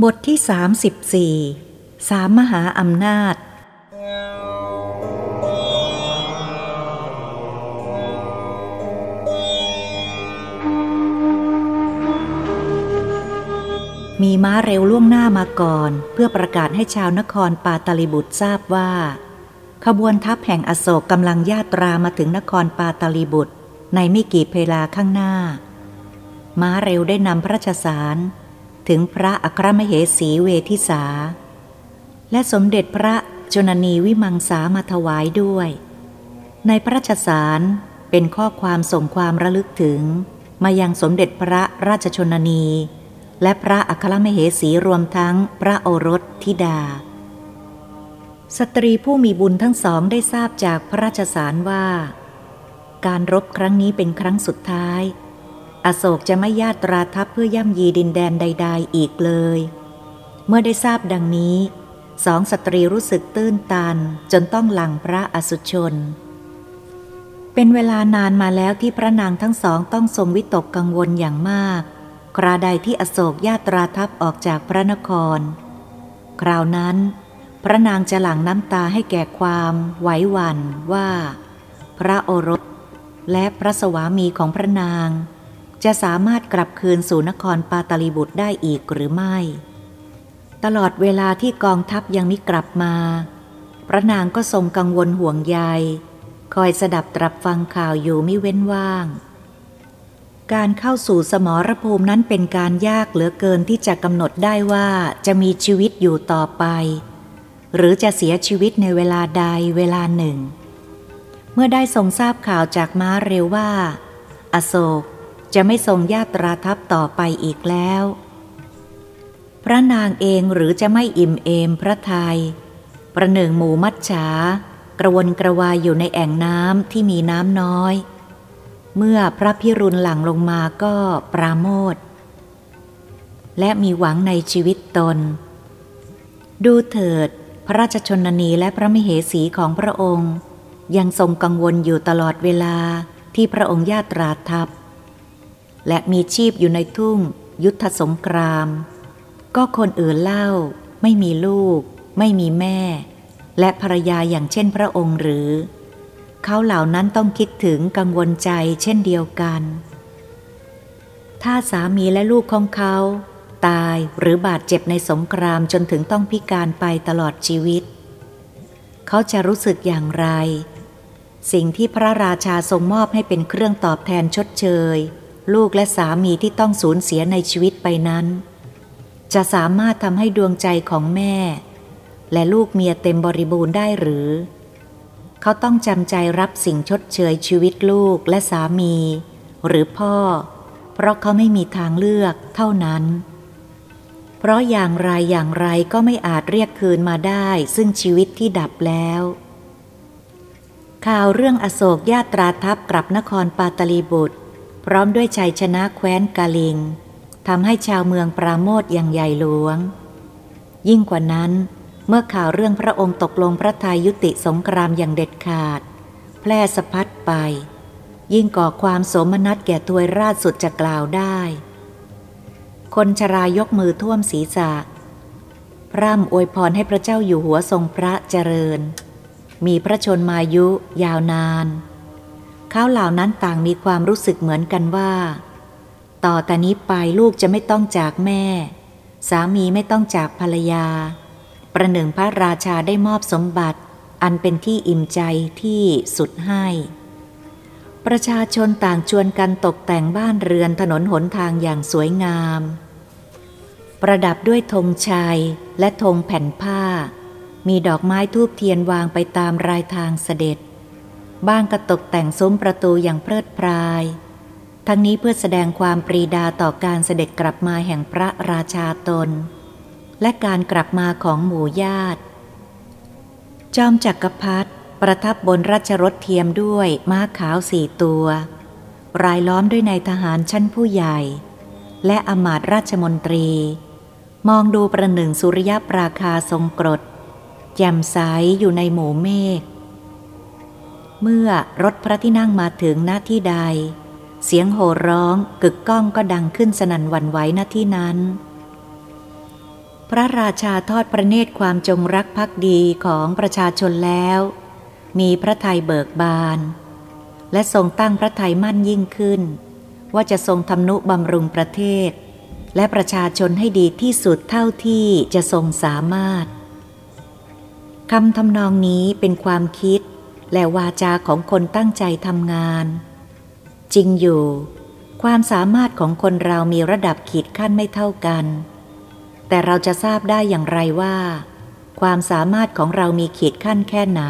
บทที่ 34 สามมหาอำนาจ มีม้าเร็วล่วงหน้ามาก่อน เพื่อประกาศให้ชาวนครปาตลิบุตรทราบว่า ขบวนทัพแห่งอโศกกำลังญาตรามาถึงนครปาตลิบุตรในไม่กี่เพลาข้างหน้า ม้าเร็วได้นำพระราชสาร ถึงพระอัครมเหสีเวทิสา และสมเด็จพระชนนีวิมังสามาถวายด้วย ในพระราชสารเป็นข้อความส่งความระลึกถึง มายังสมเด็จพระราชชนนี และพระอัครมเหสีรวมทั้งพระโอรสธิดา สตรีผู้มีบุญทั้งสองได้ทราบจากพระราชสารว่า การรบครั้งนี้เป็นครั้งสุดท้าย อโศกจะไม่ญาตราทัพเพื่อย่ำยีดินแดนใด ๆ อีกเลย เมื่อได้ทราบดังนี้ สองสตรีรู้สึกตื้นตันจนต้องหลังพระอสุชน เป็นเวลานานมาแล้วที่พระนางทั้งสองต้องทรงวิตกกังวลอย่างมาก คราใดที่อโศกญาตราทัพออกจากพระนคร คราวนั้น พระนางจะหลั่งน้ำตาให้แก่ความไหวหวั่นว่า พระโอรส และพระสวามีของพระนาง จะสามารถกลับคืนสู่นครปาตาลีบุตรได้อีกหรือไม่ ตลอดเวลาที่กองทัพยังไมิกลับมา พระนางก็ทรงกังวลห่วงใย คอยสดับตรับฟังข่าวอยู่ไม่เว้นว่าง การเข้าสู่สมรภูมินั้นเป็นการยากเหลือเกินที่จะกำหนดได้ว่าจะมีชีวิตอยู่ต่อไป หรือจะเสียชีวิตในเวลาใดเวลาหนึ่ง เมื่อได้ทรงทราบข่าวจากม้าเร็วว่า อโศก จะไม่ทรงญาตราทัพต่อไปอีกแล้ว พระนางเองหรือจะไม่อิ่มเอมพระทยัยประหนึ่งหมูมัดฉากระวนกระวายอยู่ในแอ่งน้ำที่มีน้ำน้อย เมื่อพระพิรุณหลั่งลงมาก็ปราโมทและมีหวังในชีวิตตน ดูเถิด พระราชชนนีและพระมเหสีของพระองค์ ยังทรงกังวลอยู่ตลอดเวลาที่พระองค์ญาตราทัพ และมีชีพอยู่ในทุ่ง ยุทธสงคราม ก็คนอื่นเล่า ไม่มีลูก ไม่มีแม่ และภรรยาอย่างเช่นพระองค์หรือ เขาเหล่านั้นต้องคิดถึงกังวลใจเช่นเดียวกัน ถ้าสามีและลูกของเขา ตายหรือบาดเจ็บในสงครามจนถึงต้องพิการไปตลอดชีวิต เขาจะรู้สึกอย่างไร สิ่งที่พระราชาทรงมอบให้เป็นเครื่องตอบแทนชดเชย ลูกและสามีที่ต้องสูญเสียในชีวิตไปนั้น จะสามารถทำให้ดวงใจของแม่ และลูกเมียเต็มบริบูรณ์ได้หรือ เขาต้องจำใจรับสิ่งชดเชยชีวิตลูกและสามี หรือพ่อ เพราะเขาไม่มีทางเลือกเท่านั้น เพราะอย่างไรอย่างไรก็ไม่อาจเรียกคืนมาได้ ซึ่งชีวิตที่ดับแล้วข่าวเรื่องอโศกญาตราทัพกลับนครปาตลีบุตร พร้อมด้วยชัยชนะแคว้นกาลิงทำให้ชาวเมืองปราโมทอย่างใหญ่หลวง ยิ่งกว่านั้น เมื่อข่าวเรื่องพระองค์ตกลงพระทัยยุติสงครามอย่างเด็ดขาด แพร่สะพัดไป ยิ่งก่อความโสมนัสแก่ทวยราชสุดจะกล่าวได้ คนชรายกมือท่วมศีรษะ พร่ำอวยพรให้พระเจ้าอยู่หัวทรงพระเจริญ มีพระชนมายุยาวนาน เขาเหล่านั้นต่างมีความรู้สึกเหมือนกันว่า ต่อแต่นี้ไปลูกจะไม่ต้องจากแม่ สามีไม่ต้องจากภรรยา ประหนึ่งพระราชาได้มอบสมบัติ อันเป็นที่อิ่มใจที่สุดให้ ประชาชนต่างชวนกันตกแต่งบ้านเรือนถนนหนทางอย่างสวยงาม ประดับด้วยธงชัยและธงแผ่นผ้า มีดอกไม้ทูบเทียนวางไปตามรายทางเสด็จ บ้างก็ตกแต่งซุ้มประตูอย่างเพลิดเพลาย ทั้งนี้เพื่อแสดงความปรีดาต่อการเสด็จกลับมาแห่งพระราชาตน และการกลับมาของหมู่ญาติ จอมจักรพรรดิประทับบนราชรถเทียมด้วยม้าขาวสี่ตัว รายล้อมด้วยนายทหารชั้นผู้ใหญ่ และอมาตราชมนตรี มองดูประหนึ่งสุริยปราคาทรงกรดแจ่มใสอยู่ในหมู่เมฆ เมื่อรถพระที่นั่งมาถึงหน้าที่ใด เสียงโห่ร้องกึกก้องก็ดังขึ้นสนั่นวันไหวหน้าที่นั้น พระราชาทอดพระเนตรความจงรักภักดีของประชาชนแล้ว มีพระทัยเบิกบาน และทรงตั้งพระทัยมั่นยิ่งขึ้น ว่าจะทรงทำนุบำรุงประเทศ และประชาชนให้ดีที่สุดเท่าที่จะทรงสามารถคำทำนองนี้เป็นความคิด และวาจาของคนตั้งใจทำงาน จริงอยู่ ความสามารถของคนเรามีระดับขีดขั้นไม่เท่ากัน แต่เราจะทราบได้อย่างไรว่า ความสามารถของเรามีขีดขั้นแค่ไหน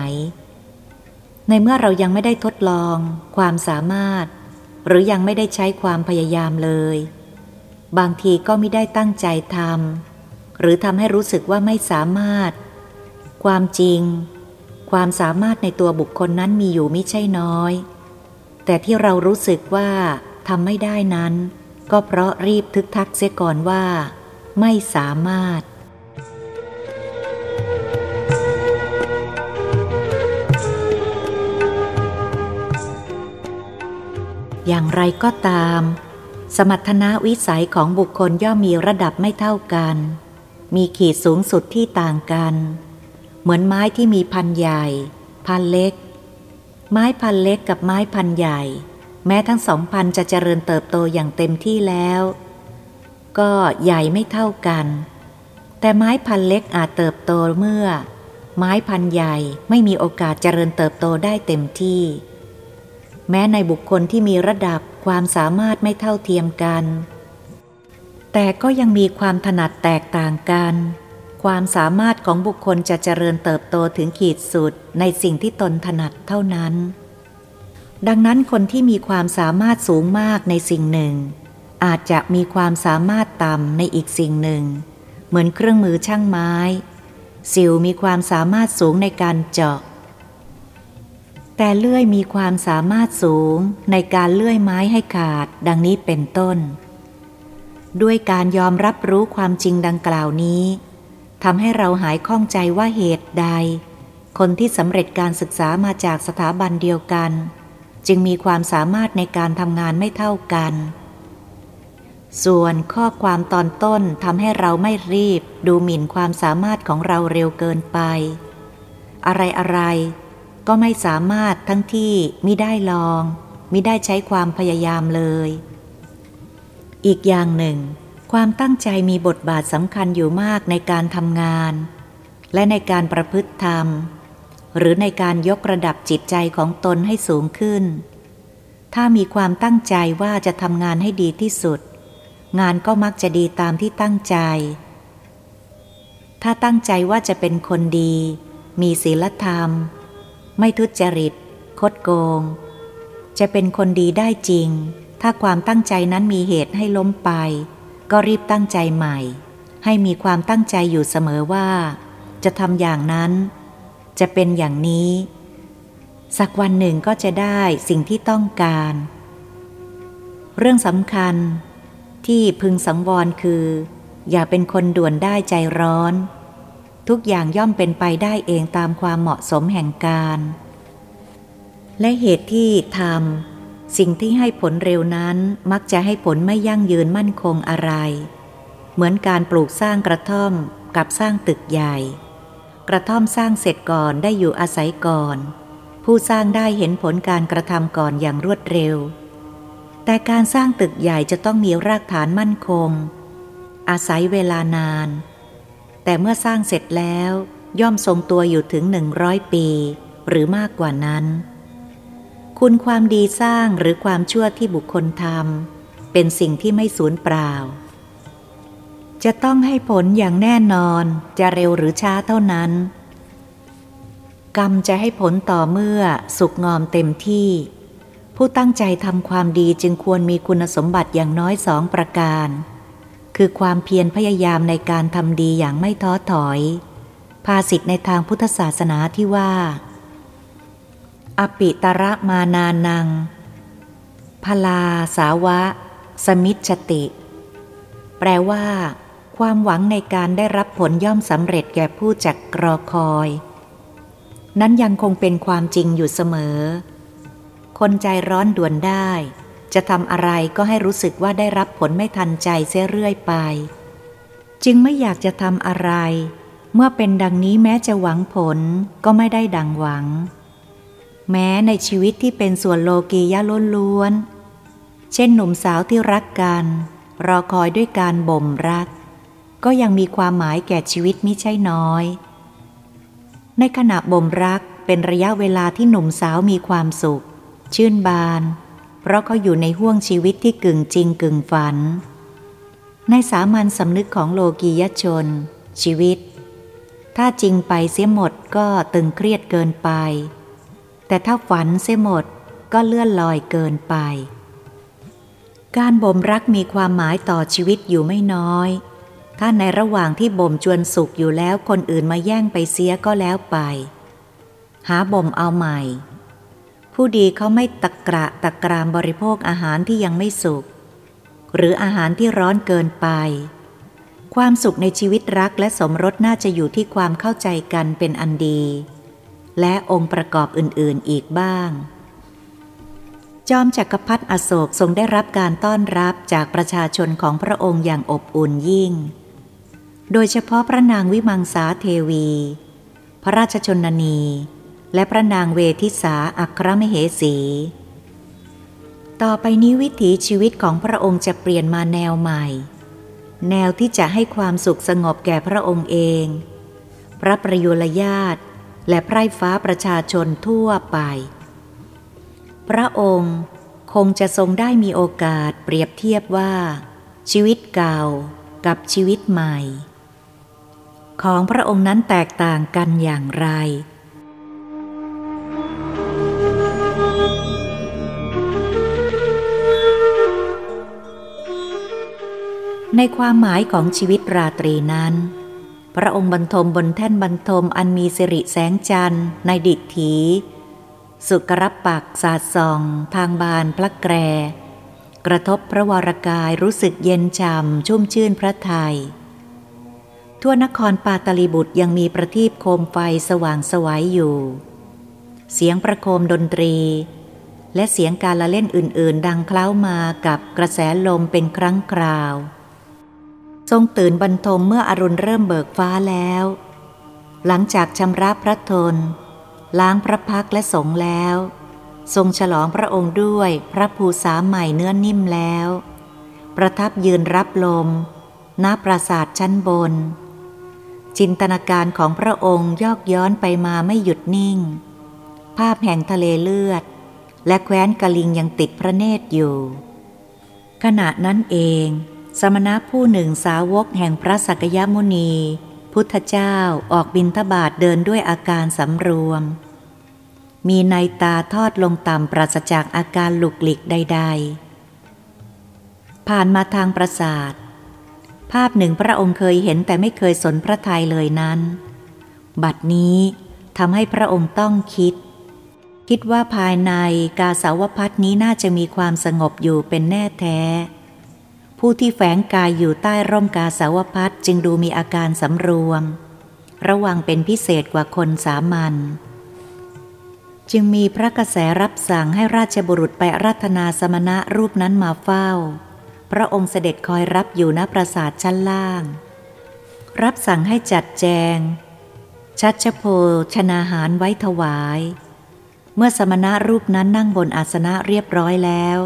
ในเมื่อเรายังไม่ได้ทดลอง ความสามารถ หรือยังไม่ได้ใช้ความพยายามเลย บางทีก็ไม่ได้ตั้งใจทำหรือทำให้รู้สึกว่าไม่สามารถ ความจริง ความสามารถในตัวบุคคลนั้นมีอยู่ไม่ใช่น้อย แต่ที่เรารู้สึกว่าทำไม่ได้นั้น ก็เพราะรีบทึกทักเสียก่อนว่า ไม่สามารถอย่างไรก็ตาม สมรรถนะวิสัยของบุคคลย่อมมีระดับไม่เท่ากัน มีขีดสูงสุดที่ต่างกัน เหมือนไม้ที่มีพันใหญ่ พันเล็ก ไม้พันเล็กกับไม้พันใหญ่ แม้ทั้งสองพันจะเจริญเติบโตอย่างเต็มที่แล้ว ก็ใหญ่ไม่เท่ากัน แต่ไม้พันเล็กอาจเติบโตเมื่อ ไม้พันใหญ่ไม่มีโอกาสเจริญเติบโตได้เต็มที่ แม้ในบุคคลที่มีระดับความสามารถไม่เท่าเทียมกัน แต่ก็ยังมีความถนัดแตกต่างกัน ความสามารถของบุคคลจะเจริญเติบโตถึงขีดสุดในสิ่งที่ตนถนัดเท่านั้น ดังนั้นคนที่มีความสามารถสูงมากในสิ่งหนึ่ง อาจจะมีความสามารถต่ำในอีกสิ่งหนึ่ง เหมือนเครื่องมือช่างไม้ สิวมีความสามารถสูงในการเจาะ แต่เลื่อยมีความสามารถสูงในการเลื่อยไม้ให้ขาดดังนี้เป็นต้น ด้วยการยอมรับรู้ความจริงดังกล่าวนี้ ทำให้เราหายข้องใจว่าเหตุใด คนที่สำเร็จการศึกษามาจากสถาบันเดียวกัน จึงมีความสามารถในการทำงานไม่เท่ากัน ส่วนข้อความตอนต้นทำให้เราไม่รีบ ดูหมิ่นความสามารถของเราเร็วเกินไป อะไรอะไรก็ไม่สามารถทั้งที่มิได้ลองมิได้ใช้ความพยายามเลย อีกอย่างหนึ่ง ความตั้งใจมีบทบาทสำคัญอยู่มากในการทำงาน และในการประพฤติธรรม หรือในการยกระดับจิตใจของตนให้สูงขึ้น ถ้ามีความตั้งใจว่าจะทำงานให้ดีที่สุด งานก็มักจะดีตามที่ตั้งใจ ถ้าตั้งใจว่าจะเป็นคนดี มีศีลธรรม ไม่ทุจริต คดโกง จะเป็นคนดีได้จริง ถ้าความตั้งใจนั้นมีเหตุให้ล้มไป ก็รีบตั้งใจใหม่ ให้มีความตั้งใจอยู่เสมอว่า จะทำอย่างนั้น จะเป็นอย่างนี้ สักวันหนึ่งก็จะได้สิ่งที่ต้องการ เรื่องสำคัญที่พึงสังวรคือ อย่าเป็นคนด่วนได้ใจร้อน ทุกอย่างย่อมเป็นไปได้เองตามความเหมาะสมแห่งการ และเหตุที่ทำ สิ่งที่ให้ผลเร็วนั้นมักจะให้ผลไม่ยั่งยืนมั่นคงอะไร เหมือนการปลูกสร้างกระท่อมกับสร้างตึกใหญ่ กระท่อมสร้างเสร็จก่อนได้อยู่อาศัยก่อน ผู้สร้างได้เห็นผลการกระทำก่อนอย่างรวดเร็ว แต่การสร้างตึกใหญ่จะต้องมีรากฐานมั่นคง อาศัยเวลานาน แต่เมื่อสร้างเสร็จแล้วย่อมทรงตัวอยู่ถึงหนึ่งร้อยปี หรือมากกว่านั้น คุณความดีสร้างหรือความชั่วที่บุคคลทำเป็นสิ่งที่ไม่สูญเปล่า จะต้องให้ผลอย่างแน่นอนจะเร็วหรือช้าเท่านั้น กรรมจะให้ผลต่อเมื่อสุกงอมเต็มที่ ผู้ตั้งใจทำความดีจึงควรมีคุณสมบัติอย่างน้อยสองประการ คือความเพียรพยายามในการทำดีอย่างไม่ท้อถอย ภาษิตในทางพุทธศาสนาที่ว่า อปิตระมานานัง พลาสาวะ สมิชติ แปลว่า ความหวังในการได้รับผลย่อมสำเร็จแก่ผู้จักรอคอย นั้นยังคงเป็นความจริงอยู่เสมอ คนใจร้อนด่วนได้ จะทำอะไรก็ให้รู้สึกว่าได้รับผลไม่ทันใจเสียเรื่อยไป จึงไม่อยากจะทำอะไร เมื่อเป็นดังนี้แม้จะหวังผลก็ไม่ได้ดังหวัง แม้ในชีวิตที่เป็นส่วนโลกียะล้วน เช่นหนุ่มสาวที่รักกัน รอคอยด้วยการบ่มรัก ก็ยังมีความหมายแก่ชีวิตมิใช่น้อย ในขณะบ่มรักเป็นระยะเวลาที่หนุ่มสาวมีความสุข ชื่นบาน เพราะเขาอยู่ในห่วงชีวิตที่กึ่งจริงกึ่งฝัน ในสามัญสำนึกของโลกียชน ชีวิต ถ้าจริงไปเสียหมดก็ตึงเครียดเกินไป แต่ถ้าฝันเสียหมดก็เลื่อนลอยเกินไป การบ่มรักมีความหมายต่อชีวิตอยู่ไม่น้อย ถ้าในระหว่างที่บ่มจวนสุขอยู่แล้วคนอื่นมาแย่งไปเสียก็แล้วไป หาบ่มเอาใหม่ ผู้ดีเขาไม่ตะกระตะกรามบริโภคอาหารที่ยังไม่สุก หรืออาหารที่ร้อนเกินไป ความสุขในชีวิตรักและสมรสน่าจะอยู่ที่ความเข้าใจกันเป็นอันดี และองค์ประกอบอื่นๆอีกบ้าง จอมจักรพรรดิอโศกทรงได้รับการต้อนรับจากประชาชนของพระองค์อย่างอบอุ่นยิ่ง โดยเฉพาะพระนางวิมังสาเทวี พระราชชนนี และพระนางเวทิสาอัครมเหสี ต่อไปนี้วิถีชีวิตของพระองค์จะเปลี่ยนมาแนวใหม่ แนวที่จะให้ความสุขสงบแก่พระองค์เอง พระประยุรญาต และไพร่ฟ้าประชาชนทั่วไป พระองค์คงจะทรงได้มีโอกาสเปรียบเทียบว่า ชีวิตเก่ากับชีวิตใหม่ ของพระองค์นั้นแตกต่างกันอย่างไรในความหมายของชีวิตราตรีนั้น พระองค์บรรทมบนแท่นบรรทมอันมีสิริแสงจันทร์ในดิถี สุกรับปักสาดส่อง ทางบานพระแกร กระทบพระวรากายรู้สึกเย็นช่ำชุ่มชื่นพระไทย ทั่วนครปาตลีบุตรยังมีประทีปโคมไฟสว่างสวัยอยู่ เสียงประโคมดนตรี และเสียงการละเล่นอื่น ๆ ดังเคล้ามากับกระแสลมเป็นครั้งคราว ทรงตื่นบรรทมเมื่ออรุณเริ่มเบิกฟ้าแล้ว หลังจากชำระพระทน ล้างพระพักและสงแล้ว ทรงฉลองพระองค์ด้วยพระภูษาใหม่เนื้อนิ่มแล้ว ประทับยืนรับลมณปราสาทชั้นบน จินตนาการของพระองค์ยอกย้อนไปมาไม่หยุดนิ่ง ภาพแห่งทะเลเลือด และแคว้นกะลิงยังติดพระเนตรอยู่ ขณะนั้นเอง สมณะผู้หนึ่งสาวกแห่งพระสักยมุนี พุทธเจ้าออกบินทบาทเดินด้วยอาการสำรวม มีในตาทอดลงต่ำปราศจากอาการหลุกหลิกใด ๆ ผ่านมาทางประสาท ภาพหนึ่งพระองค์เคยเห็นแต่ไม่เคยสนพระทัยเลยนั้น บัดนี้ทำให้พระองค์ต้องคิด คิดว่าภายในกาสาวพัฒนี้น่าจะมีความสงบอยู่เป็นแน่แท้ ผู้ที่แฝงกายอยู่ใต้ร่มกาสาวพัดจึงดูมีอาการสำรวม ระวังเป็นพิเศษกว่าคนสามัญจึงมีพระกระแสรับสั่งให้ราชบุรุษไปรัตนาสมณะรูปนั้นมาเฝ้า พระองค์เสด็จคอยรับอยู่ณปราสาทชั้นล่าง รับสั่งให้จัดแจง ชัดชโพชนาหารไว้ถวาย เมื่อสมณะรูปนั้นนั่งบนอาสนะเรียบร้อยแล้ว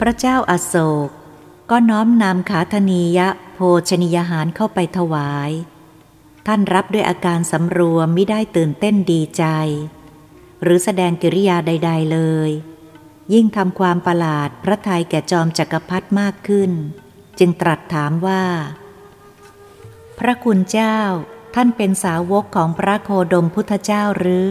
พระเจ้าอาโศก ก็น้อมนำขาธนียะโภชนิยหารเข้าไปถวาย ท่านรับด้วยอาการสำรวมไม่ได้ตื่นเต้นดีใจ หรือแสดงกิริยาใด ๆเลย ยิ่งทำความประหลาดพระทัยแก่จอมจักรพรรดิมากขึ้น จึงตรัสถามว่า พระคุณเจ้าท่านเป็นสาวกของพระโคดมพุทธเจ้าหรือ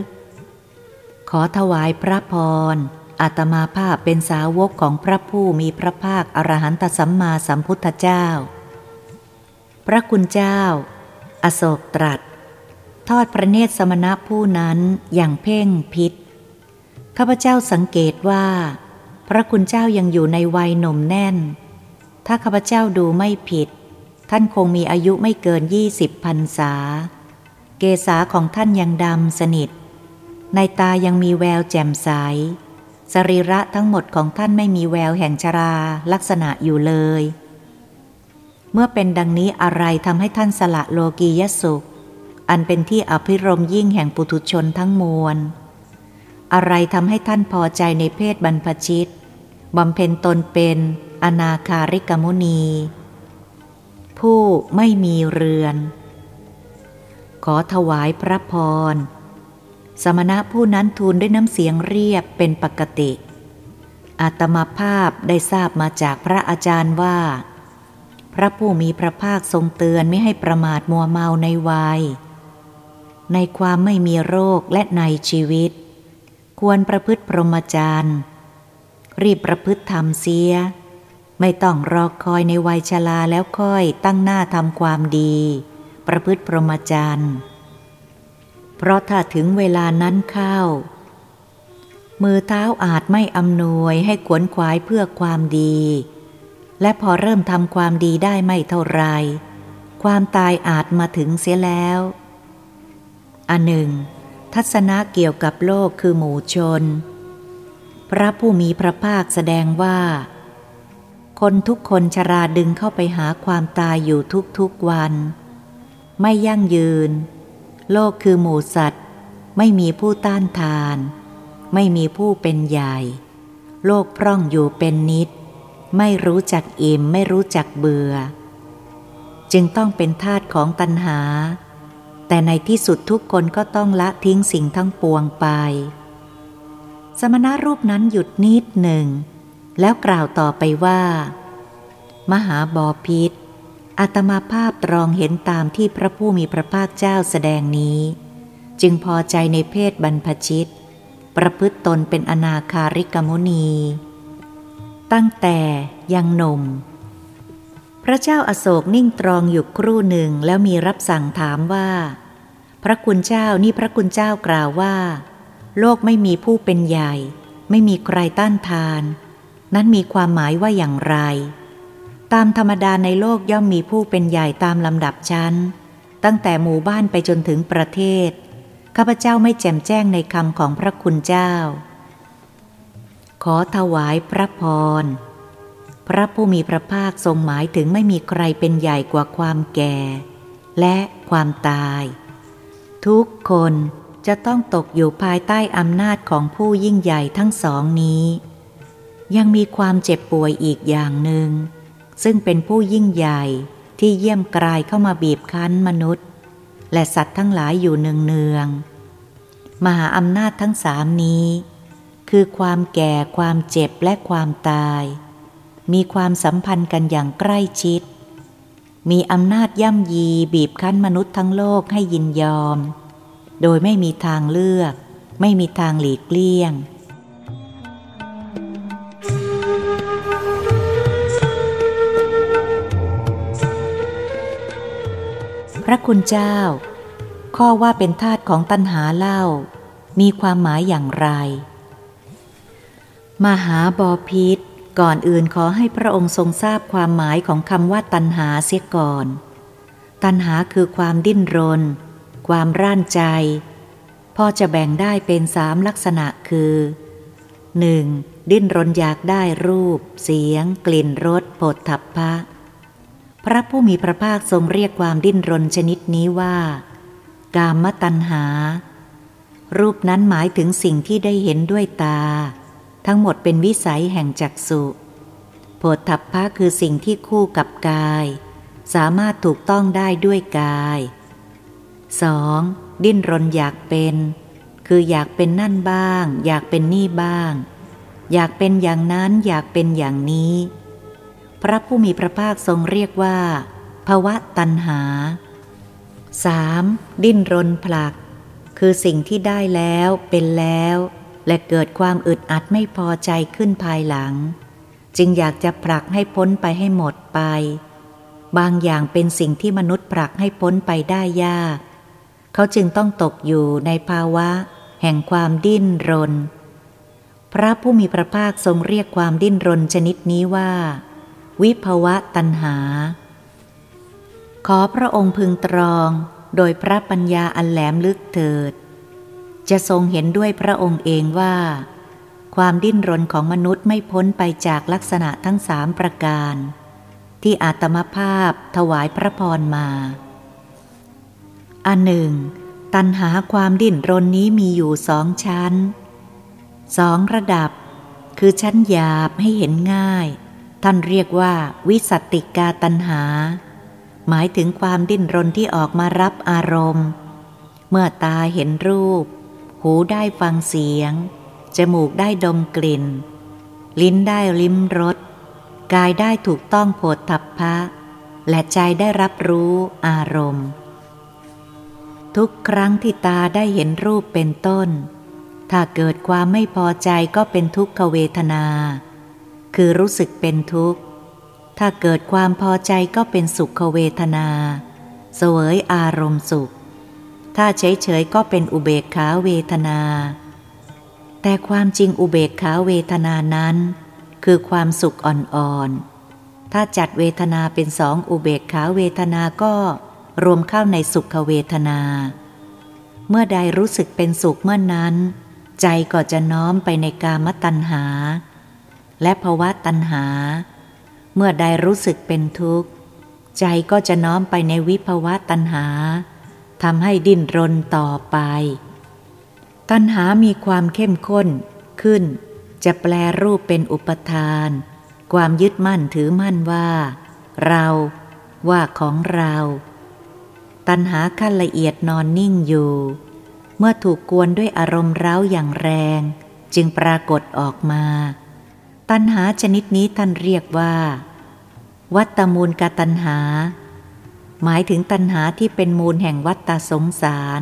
ขอถวายพระพร อาตมาภาพเป็นสาวกของพระผู้มีพระภาคอรหันตสัมมาสัมพุทธเจ้า พระคุณเจ้า อโศกตรัส ทอดพระเนตรสมณะผู้นั้นอย่างเพ่งพิษข้าพเจ้าสังเกตว่า พระคุณเจ้ายังอยู่ในวัยหนุ่มแน่น ถ้าข้าพเจ้าดูไม่ผิด ท่านคงมีอายุไม่เกินยี่สิบพรรษา เกษาของท่านยังดำสนิท ในตายังมีแววแจ่มใส สรีระทั้งหมดของท่านไม่มีแววแห่งชราลักษณะอยู่เลย เมื่อเป็นดังนี้อะไรทำให้ท่านสละโลกียสุข อันเป็นที่อภิรมยิ่งแห่งปุถุชนทั้งมวล อะไรทำให้ท่านพอใจในเพศบรรพชิตบำเพ็ญตนเป็นอนาคาริกมุนี ผู้ไม่มีเรือน ขอถวายพระพร สมณะผู้นั้นทูลด้วยน้ำเสียงเรียบเป็นปกติ อาตมาภาพได้ทราบมาจากพระอาจารย์ว่า พระผู้มีพระภาคทรงเตือนไม่ให้ประมาทมัวเมาในวัย ในความไม่มีโรคและในชีวิต ควรประพฤติพรหมจรรย์รีบประพฤติธรรมเสีย ไม่ต้องรอคอยในวัยชราแล้วค่อยตั้งหน้าทำความดี ประพฤติพรหมจรรย์ เพราะถ้าถึงเวลานั้นเข้า มือเท้าอาจไม่อำนวยให้ขวนขวายเพื่อความดี และพอเริ่มทำความดีได้ไม่เท่าไร ความตายอาจมาถึงเสียแล้ว อันหนึ่ง ทัศนะเกี่ยวกับโลกคือหมู่ชน พระผู้มีพระภาคแสดงว่า คนทุกคนชราดึงเข้าไปหาความตายอยู่ทุกๆวัน ไม่ยั่งยืน โลกคือหมูสัตว์ ไม่มีผู้ต้านทาน ไม่มีผู้เป็นใหญ่ โลกพร่องอยู่เป็นนิด ไม่รู้จักอิ่มไม่รู้จักเบื่อ จึงต้องเป็นทาตของตัณหา แต่ในที่สุดทุกคนก็ต้องละทิ้งสิ่งทั้งปวงไป สมณรูปนั้นหยุดนิดหนึ่ง แล้วกล่าวต่อไปว่า มหาบอพิษ อาตมาภาพตรองเห็นตามที่พระผู้มีพระภาคเจ้าแสดงนี้ จึงพอใจในเพศบรรพชิต ประพฤติตนเป็นอนาคาริกมุนี ตั้งแต่ยังหนุ่ม พระเจ้าอาโศกนิ่งตรองอยู่ครู่หนึ่งแล้วมีรับสั่งถามว่า พระคุณเจ้านี่พระคุณเจ้ากล่าวว่า โลกไม่มีผู้เป็นใหญ่ ไม่มีใครต้านทาน นั้นมีความหมายว่าอย่างไร ตามธรรมดาในโลกย่อมมีผู้เป็นใหญ่ตามลำดับชั้น ตั้งแต่หมู่บ้านไปจนถึงประเทศ ข้าพเจ้าไม่แจ่มแจ้งในคำของพระคุณเจ้า ขอถวายพระพร พระผู้มีพระภาคทรงหมายถึงไม่มีใครเป็นใหญ่กว่าความแก่ และความตาย ทุกคนจะต้องตกอยู่ภายใต้อำนาจของผู้ยิ่งใหญ่ทั้งสองนี้ ยังมีความเจ็บป่วยอีกอย่างหนึ่ง ซึ่งเป็นผู้ยิ่งใหญ่ที่เยี่ยมกลายเข้ามาบีบคั้นมนุษย์ และสัตว์ทั้งหลายอยู่เนืองๆมหาอำนาจทั้งสามนี้ คือความแก่ความเจ็บและความตาย มีความสัมพันธ์กันอย่างใกล้ชิด มีอำนาจย่ำยีบีบคั้นมนุษย์ทั้งโลกให้ยินยอม โดยไม่มีทางเลือก ไม่มีทางหลีกเลี่ยง พระคุณเจ้า ข้อว่าเป็นทาตุของตัณหาเล่า มีความหมายอย่างไร มหาบอพิษก่อนอื่นขอให้พระองค์ทรงทราบความหมายของคำว่าตัณหาเสียก่อน ตัณหาคือความดิ้นรน ความร่านใจ พอจะแบ่งได้เป็นสามลักษณะคือ 1. ดิ้นรนอยากได้รูป เสียง กลิ่นรสผฏฐัพพะ พระผู้มีพระภาคทรงเรียกความดิ้นรนชนิดนี้ว่า กามตัณหา รูปนั้นหมายถึงสิ่งที่ได้เห็นด้วยตา ทั้งหมดเป็นวิสัยแห่งจักสุโผฏฐัพพะคือสิ่งที่คู่กับกาย สามารถถูกต้องได้ด้วยกาย 2. ดิ้นรนอยากเป็น คืออยากเป็นนั่นบ้าง อยากเป็นนี่บ้าง อยากเป็นอย่างนั้นอยากเป็นอย่างนี้ พระผู้มีพระภาคทรงเรียกว่าภาวะตัณหา 3. ดิ้นรนผลัก คือสิ่งที่ได้แล้วเป็นแล้ว และเกิดความอึดอัดไม่พอใจขึ้นภายหลัง จึงอยากจะผลักให้พ้นไปให้หมดไป บางอย่างเป็นสิ่งที่มนุษย์ผลักให้พ้นไปได้ยาก เขาจึงต้องตกอยู่ในภาวะ แห่งความดิ้นรน พระผู้มีพระภาคทรงเรียกความดิ้นรนชนิดนี้ว่า วิภวะตัณหา ขอพระองค์พึงตรองโดยพระปัญญาอันแหลมลึกเถิด จะทรงเห็นด้วยพระองค์เองว่า ความดิ้นรนของมนุษย์ไม่พ้นไปจากลักษณะทั้งสามประการ ที่อาตมภาพถวายพระพรมาอันหนึ่ง ตันหาความดิ้นรนนี้มีอยู่สองชั้นสองระดับ คือชั้นหยาบให้เห็นง่าย ท่านเรียกว่าวิสตติกาตันหา หมายถึงความดิ้นรนที่ออกมารับอารมณ์ เมื่อตาเห็นรูป หูได้ฟังเสียง จมูกได้ดมกลิ่น ลิ้นได้ลิ้มรส กายได้ถูกต้องโผฏฐัพพะ และใจได้รับรู้อารมณ์ ทุกครั้งที่ตาได้เห็นรูปเป็นต้น ถ้าเกิดความไม่พอใจก็เป็นทุกขเวทนา คือรู้สึกเป็นทุกข์ ถ้าเกิดความพอใจก็เป็นสุขเวทนา เสวยอารมณ์สุข ถ้าเฉยๆก็เป็นอุเบกขาเวทนา แต่ความจริงอุเบกขาเวทนานั้น คือความสุขอ่อนๆ ถ้าจัดเวทนาเป็นสองอุเบกขาเวทนาก็รวมเข้าในสุขเวทนา เมื่อใดรู้สึกเป็นสุขเมื่อนนั้น ใจก็จะน้อมไปในกามตัณหา และภวะตัณหา เมื่อใดรู้สึกเป็นทุกข์ ใจก็จะน้อมไปในวิภวะตัณหาทำให้ดิ้นรนต่อไป ตัณหามีความเข้มข้นขึ้น จะแปลรูปเป็นอุปทาน ความยึดมั่นถือมั่นว่า เรา ว่าของเรา ตัณหาขั้นละเอียดนอนนิ่งอยู่ เมื่อถูกกวนด้วยอารมณ์ร้าวอย่างแรง จึงปรากฏออกมา ตัณหาชนิดนี้ท่านเรียกว่า วัตมูลกตัณหา หมายถึงตัณหาที่เป็นมูลแห่งวัตตสงสาร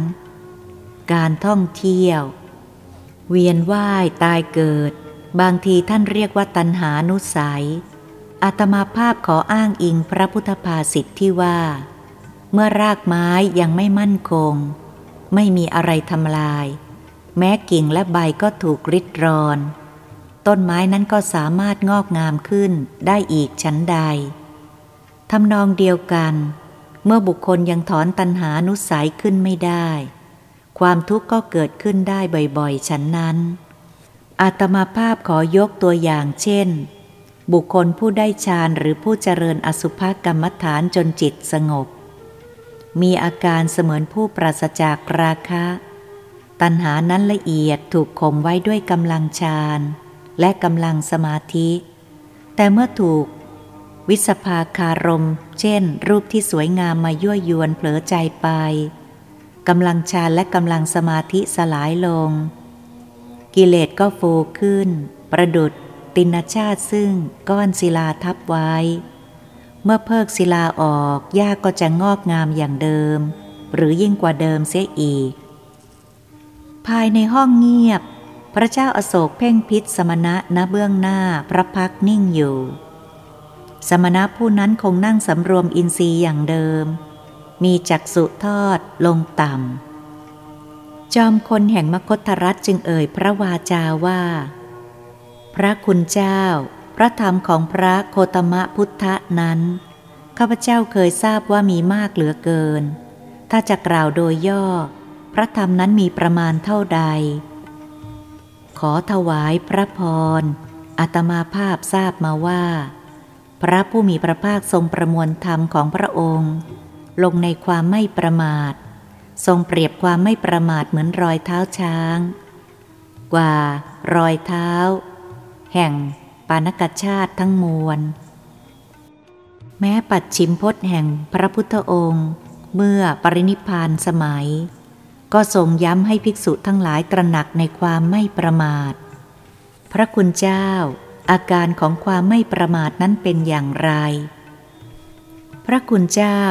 การท่องเที่ยว เวียนว่ายตายเกิด บางทีท่านเรียกว่าตันหานุสัยอาตมาภาพขออ้างอิงพระพุทธภาษิตทที่ว่า เมื่อรากไม้ยังไม่มั่นคง ไม่มีอะไรทำลาย แม้กิ่งและใบก็ถูกริดรอน ต้นไม้นั้นก็สามารถงอกงามขึ้นได้อีกชั้นใดทำนองเดียวกัน เมื่อบุคคลยังถอนตันหานุสัยขึ้นไม่ได้ ความทุกข์ก็เกิดขึ้นได้บ่อยๆฉันนั้น อาตมาภาพขอยกตัวอย่างเช่น บุคคลผู้ได้ฌานหรือผู้เจริญอสุภกรรมฐานจนจิตสงบ มีอาการเสมือนผู้ปราศจากราคะ ตัณหานั้นละเอียดถูกข่มไว้ด้วยกำลังฌาน และกำลังสมาธิ แต่เมื่อถูก วิสภาคารม เช่น รูปที่สวยงามมายั่วยวนเผลอใจไปกำลังฌานและกำลังสมาธิสลายลง กิเลสก็ฟูขึ้น ประดุดตินชาติซึ่งก้อนศิลาทับไว้ เมื่อเพิกศิลาออกหญ้าก็จะงอกงามอย่างเดิม หรือยิ่งกว่าเดิมเสียอีก ภายในห้องเงียบ พระเจ้าอาโศกเพ่งพิษสมณะณเบื้องหน้าพระพักนิ่งอยู่ สมณะผู้นั้นคงนั่งสำรวมอินทรีย์อย่างเดิม มีจักสุทอดลงต่ำ จอมคนแห่งมคตรัฐจึงเอ่ยพระวาจาว่า พระคุณเจ้า พระธรรมของพระโคตมะพุทธนั้น ข้าพเจ้าเคยทราบว่ามีมากเหลือเกิน ถ้าจะกล่าวโดยย่อ พระธรรมนั้นมีประมาณเท่าใด อถวายพระพรอาตมาภาพทราบมาว่า พระผู้มีพระภาคทรงประมวลธรรมของพระองค์ ลงในความไม่ประมาท ทรงเปรียบความไม่ประมาทเหมือนรอยเท้าช้าง กว่ารอยเท้า แห่งปานกชาติทั้งมวล แม้ปัดชิมพศแห่งพระพุทธองค์ เมื่อปรินิพานสมัย ก็ทรงย้ำให้ภิกษุทั้งหลายตระหนักในความไม่ประมาท พระคุณเจ้า อาการของความไม่ประมาทนั้นเป็นอย่างไร พระคุณเจ้า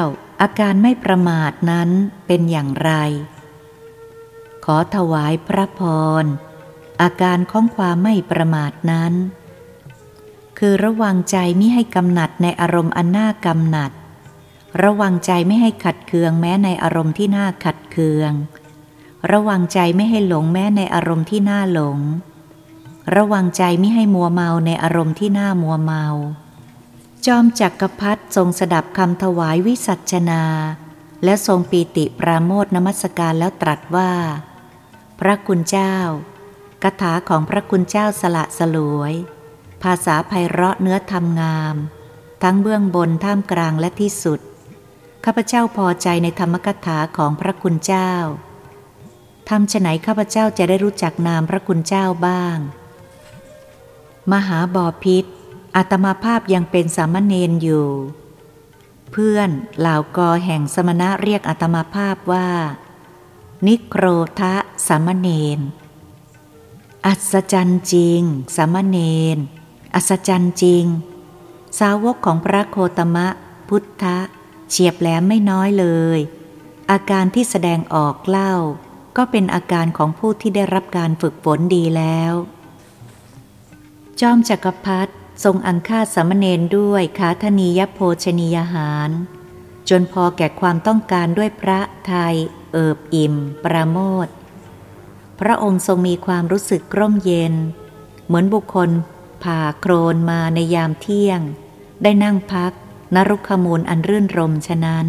อาการไม่ประมาทนั้นเป็นอย่างไร ขอถวายพระพร อาการของความไม่ประมาทนั้น คือระวังใจไม่ให้กำหนัดในอารมณ์อันน่ากำหนัดระวังใจไม่ให้ขัดเคืองแม้ในอารมณ์ที่น่าขัดเคือง ระวังใจไม่ให้หลงแม้ในอารมณ์ที่น่าหลง ระวังใจไม่ให้มัวเมาในอารมณ์ที่น่ามัวเมา จอมจักรพรรดิทรงสดับคำถวายวิสัชนา และทรงปีติปราโมทนมัสการแล้วตรัสว่า พระคุณเจ้าคาถาของพระคุณเจ้าสละสลวย ภาษาไพเราะเนื้อธรรมงาม ทั้งเบื้องบนท่ามกลางและที่สุด ข้าพเจ้าพอใจในธรรมกถาของพระคุณเจ้า ทำฉไหนข้าพเจ้าจะได้รู้จักนามพระคุณเจ้าบ้าง มหาบอพิษอาตมาภาพยังเป็นสามเณรอยู่ เพื่อนเหล่ากอแห่งสมณะเรียกอาตมาภาพว่า นิโครทะสามเณร อัศจรรย์จริง สามเณร อัศจรรย์จริง สาวกของพระโคตมะ พุทธะเฉียบแหลมไม่น้อยเลย อาการที่แสดงออกเล่า ก็เป็นอาการของผู้ที่ได้รับการฝึกฝนดีแล้ว จอมจักรพรรดิทรงอังคาสามเณรด้วยคาธนียโภชนียหาร จนพอแก่ความต้องการด้วยพระไทย เอิบอิ่ม ประโมท พระองค์ทรงมีความรู้สึกร่มเย็น เหมือนบุคคล ผ่าโครนมาในยามเที่ยง ได้นั่งพักนรุขมูลอันรื่นรมฉะนั้น